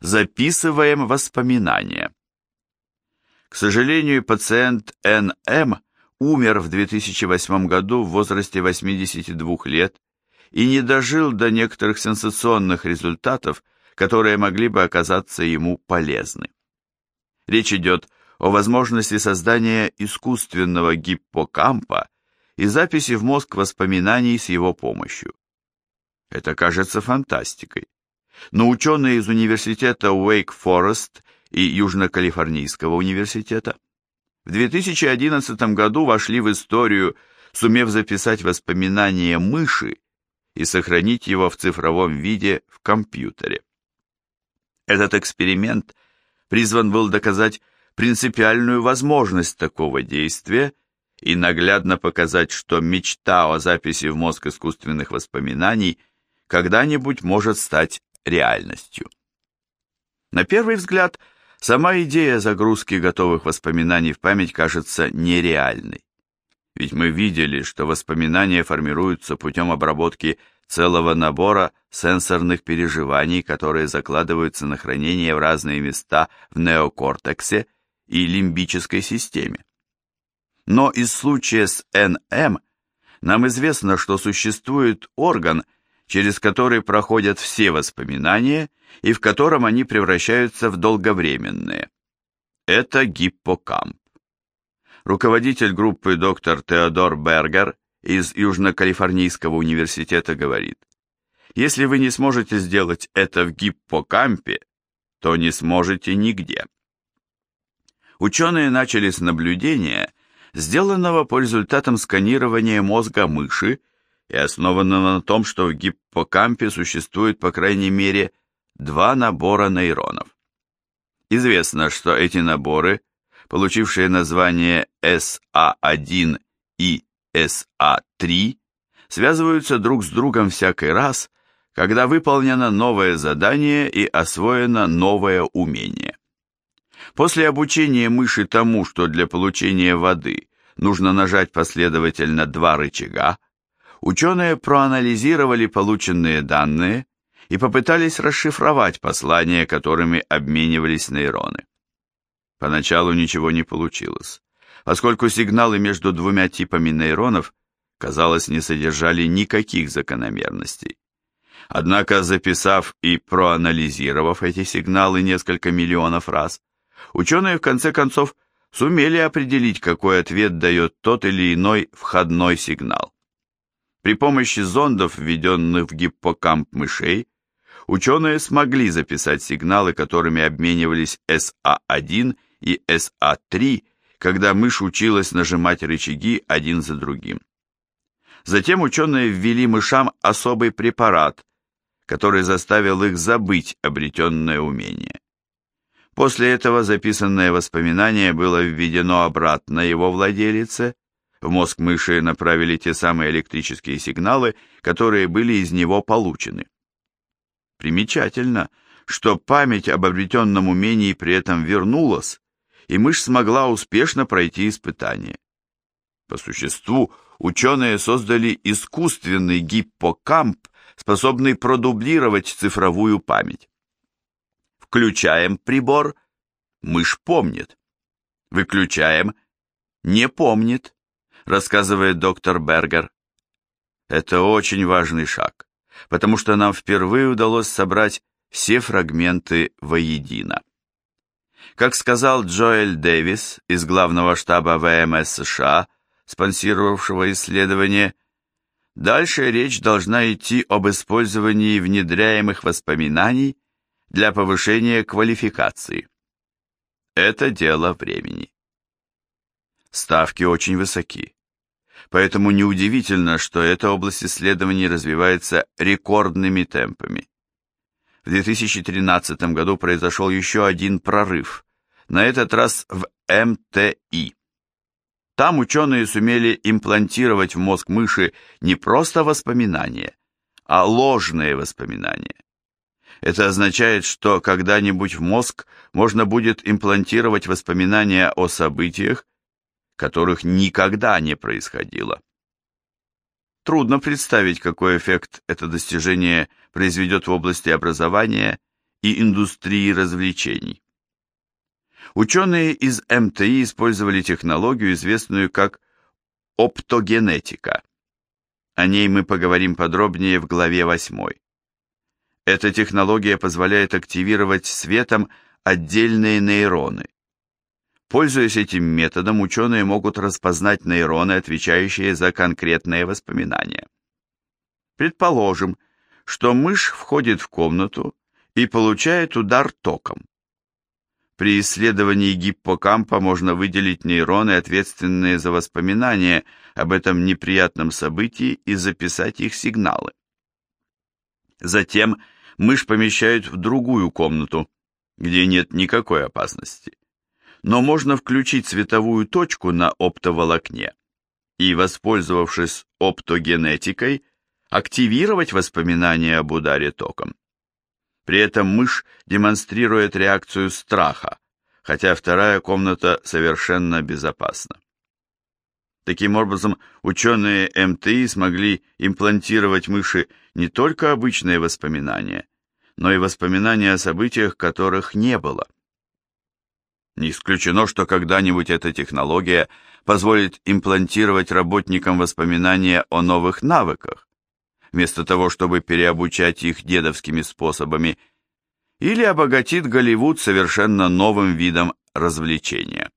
Записываем воспоминания. К сожалению, пациент Н.М. умер в 2008 году в возрасте 82 лет и не дожил до некоторых сенсационных результатов, которые могли бы оказаться ему полезны. Речь идет о возможности создания искусственного гиппокампа и записи в мозг воспоминаний с его помощью. Это кажется фантастикой. Но ученые из университета Уэйк-Форест и Южно-Калифорнийского университета в 2011 году вошли в историю, сумев записать воспоминания мыши и сохранить его в цифровом виде в компьютере. Этот эксперимент призван был доказать принципиальную возможность такого действия и наглядно показать, что мечта о записи в мозг искусственных воспоминаний когда-нибудь может стать реальностью. На первый взгляд, сама идея загрузки готовых воспоминаний в память кажется нереальной. Ведь мы видели, что воспоминания формируются путем обработки целого набора сенсорных переживаний, которые закладываются на хранение в разные места в неокортексе и лимбической системе. Но из случая с НМ нам известно, что существует орган – через который проходят все воспоминания и в котором они превращаются в долговременные. Это гиппокамп. Руководитель группы доктор Теодор Бергер из Южно-Калифорнийского университета говорит, если вы не сможете сделать это в гиппокампе, то не сможете нигде. Ученые начали с наблюдения, сделанного по результатам сканирования мозга мыши и основанного на том, что в гиппокампе существует по крайней мере два набора нейронов. Известно, что эти наборы, получившие название SA1 и SA3, связываются друг с другом всякий раз, когда выполнено новое задание и освоено новое умение. После обучения мыши тому, что для получения воды нужно нажать последовательно два рычага, ученые проанализировали полученные данные и попытались расшифровать послания, которыми обменивались нейроны. Поначалу ничего не получилось, поскольку сигналы между двумя типами нейронов, казалось, не содержали никаких закономерностей. Однако, записав и проанализировав эти сигналы несколько миллионов раз, ученые в конце концов сумели определить, какой ответ дает тот или иной входной сигнал. При помощи зондов, введенных в гиппокамп мышей, ученые смогли записать сигналы, которыми обменивались SA1 и SA3, когда мышь училась нажимать рычаги один за другим. Затем ученые ввели мышам особый препарат, который заставил их забыть обретенное умение. После этого записанное воспоминание было введено обратно его владелице, в мозг мыши направили те самые электрические сигналы, которые были из него получены. Примечательно, что память об обретенном умении при этом вернулась, и мышь смогла успешно пройти испытание. По существу, ученые создали искусственный гиппокамп, способный продублировать цифровую память. Включаем прибор, мышь помнит. Выключаем, не помнит рассказывает доктор Бергер. Это очень важный шаг, потому что нам впервые удалось собрать все фрагменты воедино. Как сказал Джоэль Дэвис из главного штаба ВМС США, спонсировавшего исследование, дальше речь должна идти об использовании внедряемых воспоминаний для повышения квалификации. Это дело времени. Ставки очень высоки. Поэтому неудивительно, что эта область исследований развивается рекордными темпами. В 2013 году произошел еще один прорыв, на этот раз в МТИ. Там ученые сумели имплантировать в мозг мыши не просто воспоминания, а ложные воспоминания. Это означает, что когда-нибудь в мозг можно будет имплантировать воспоминания о событиях, которых никогда не происходило. Трудно представить, какой эффект это достижение произведет в области образования и индустрии развлечений. Ученые из МТИ использовали технологию, известную как оптогенетика. О ней мы поговорим подробнее в главе 8. Эта технология позволяет активировать светом отдельные нейроны. Пользуясь этим методом, ученые могут распознать нейроны, отвечающие за конкретные воспоминания. Предположим, что мышь входит в комнату и получает удар током. При исследовании гиппокампа можно выделить нейроны, ответственные за воспоминания об этом неприятном событии, и записать их сигналы. Затем мышь помещают в другую комнату, где нет никакой опасности. Но можно включить световую точку на оптоволокне и, воспользовавшись оптогенетикой, активировать воспоминания об ударе током. При этом мышь демонстрирует реакцию страха, хотя вторая комната совершенно безопасна. Таким образом, ученые МТИ смогли имплантировать мыши не только обычные воспоминания, но и воспоминания о событиях, которых не было. Не исключено, что когда-нибудь эта технология позволит имплантировать работникам воспоминания о новых навыках, вместо того, чтобы переобучать их дедовскими способами, или обогатит Голливуд совершенно новым видом развлечения.